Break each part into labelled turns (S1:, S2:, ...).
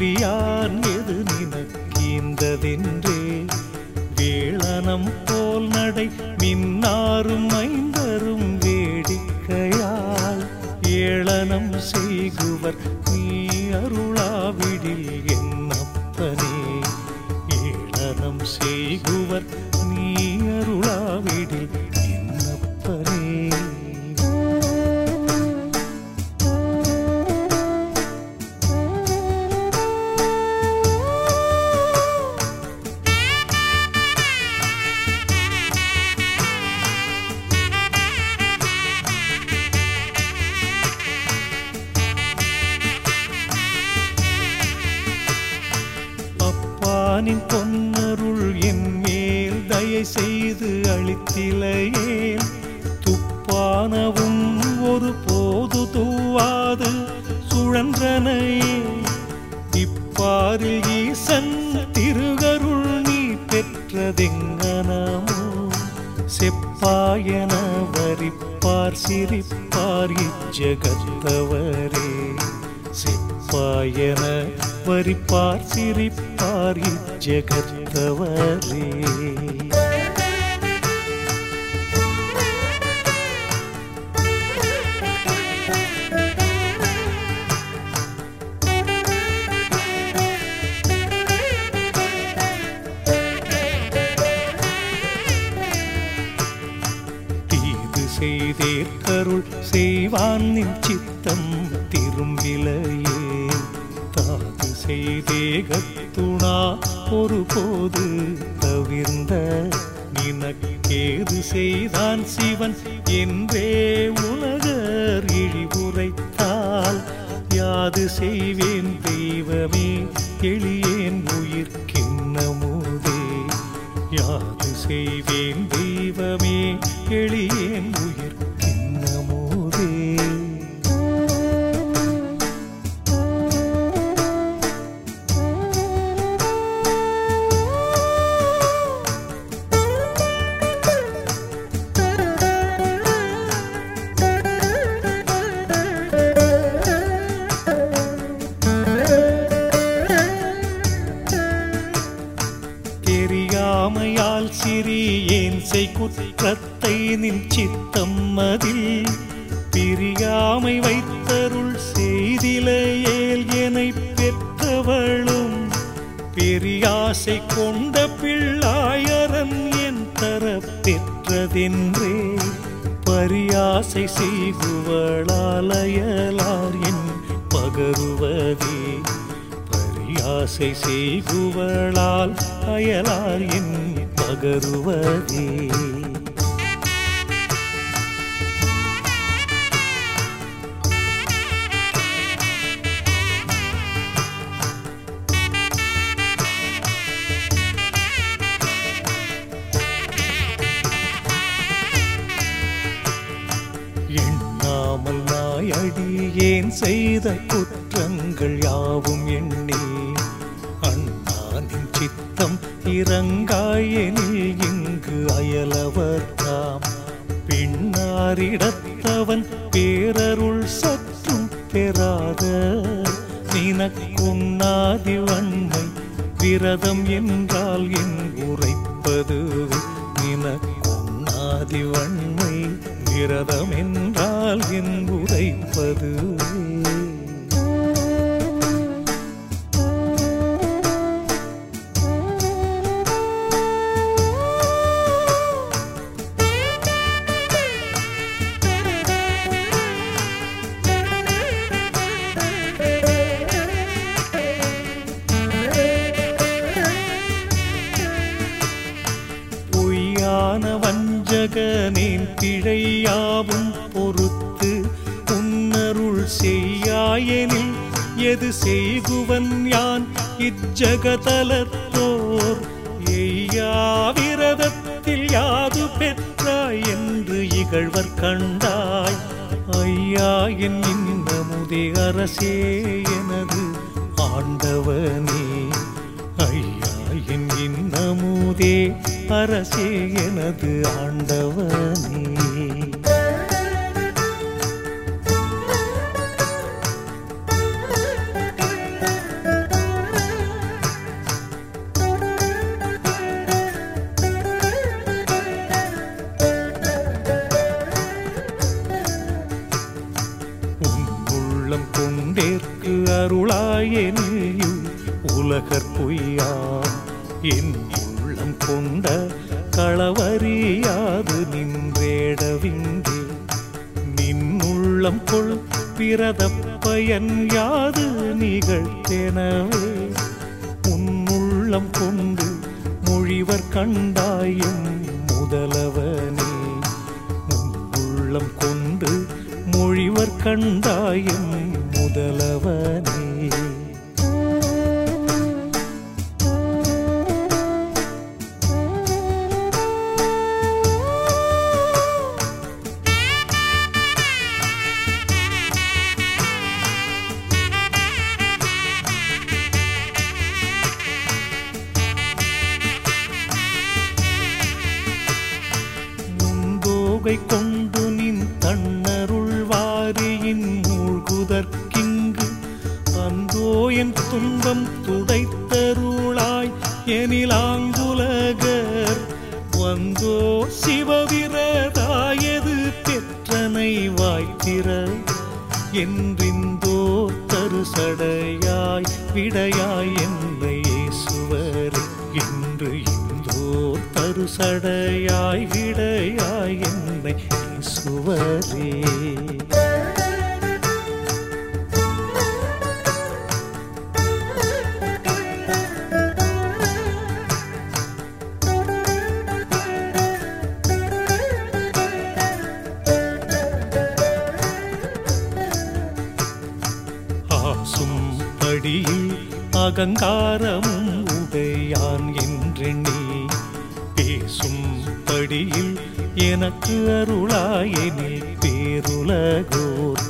S1: முடியான் எது நினக்கீந்ததென்றே வேளனம் போல் நடை மின்னாரும் ஐந்தரும் வேடிக்கையால். ஏளனம் செய்குவர் நீ அருளாவிடில் என்னப்பனே ஏளனம் செய்குவர் சுழன்றனையே இப்பாரில் ஈசன் திருகருள் நீ பெற்றதெங்கனாமோ? செப்பாயன வரிப்பார் சிரிப்பார் இஜகத்தவரே செப்பாயன வரிப்பார் சிரிப்பார் இஜகத்தவரே தேகத்துணா ஒரு போது தவிர்ந்த நினக்கேது செய்தான் சிவன் என்றே உலகர் இழிவுரைத்தால் யாது செய்வேன் தெய்வமே எளியேன் உயிர்க்கின்னமுதே யாது செய்வேன் சித்தம் பிரியாமை வைத்தருள் செய்திலையேல் எனை பெற்றவளும் பெரியாசை கொண்ட பிள்ளாயரன் என் தர பெற்றதென்றே பரியாசை செய்குவளாலயலார் என் பகருவதே. பரியாசை செய்குவளால் அயலார் என் பகருவதே. செய்த குற்றங்கள் யாவும் எண்ணி அண்ணானின் சித்தம் இறங்காயெனில் இங்கு அயலவர் தாம். பின்னாரிடத்தவன் பேரருள் சற்றும் பெறாத நினக்குண்ணாதி வன்மை விரதம் என்றால் என் உரைப்பது நினக்குண்ணாதி வன்மை விரதம் என்றால் என் உரைப்பது. செய்யாயெனில் எது செய்குவன் யான்? இச்சகதலத்தோர் எய்யாவிரதத்தில் யாது பெற்றாய் என்று இகழ்வர் கண்டாய். ஐயா என் இன்னமுதே அரசே எனது ஆண்டவனே. ஐயா என் இன்னமுதே அரசே எனது ஆண்டவனே. பொய்யாம். என் உள்ளம் கொண்ட களவறியாது நின்றேடவிங்கே நின்னுள்ளம் கொள் பிறத பயன் யாது நிகழ்த்தெனவே. உன்னுள்ளம் கொண்டு மொழிவர் கண்டாயும் முதலவனே. உன் உள்ளம் கொண்டு மொழிவர் கண்டாயும் என் துன்பம் துடைத்தருளாய் எனிலாங்குலகர் வந்தோ சிவவிரதாயது பெற்றனை வாய்த்திர என்றிந்தோ தருசடையாய் விடையாய் என்னை சுவர் என்று இந்தோ தருசடையாய் விடையாய் என்னை சுவரே அகங்காரமும் உடையான் என்றெண்ணி பேசும் படியில் எனக்கு அருளாயெனில் பேருலகோர்.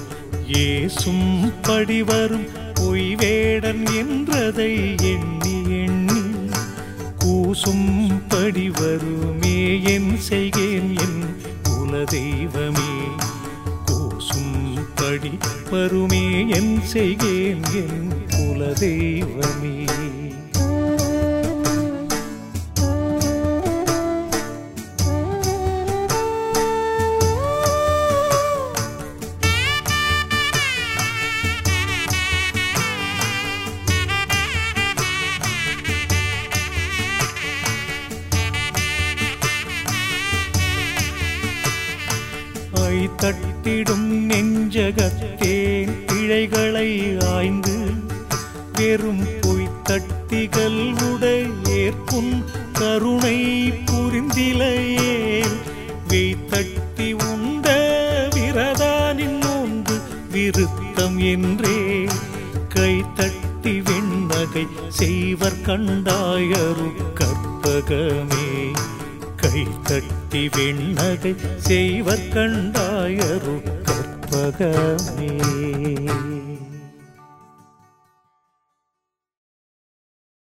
S1: ஏசும் படி வரும் பொய் வேடன் என்றதை எண்ணி எண்ணி கூசும் படி வருமே என் செய்கேன் என் குலதெய்வமே. கூசும் படி வருமே என் செய்கேன் என் குலதெய்வமே. தட்டிடும் நெஞ்சகத்தேன் பிழைகளை பெரும் பொய் தட்டிகள் உடையேற்கும் கருணை புரிந்திலையே வெய் தட்டி உண்ட விரதானின் நோன்பு விருத்தம் என்றே. கை தட்டி வெண்ணகை செய்வர் கண்டாயரு கற்பகமே. கை தட்டி வெண்ணகை செய்வர் கண்டாயரு கற்பகமே.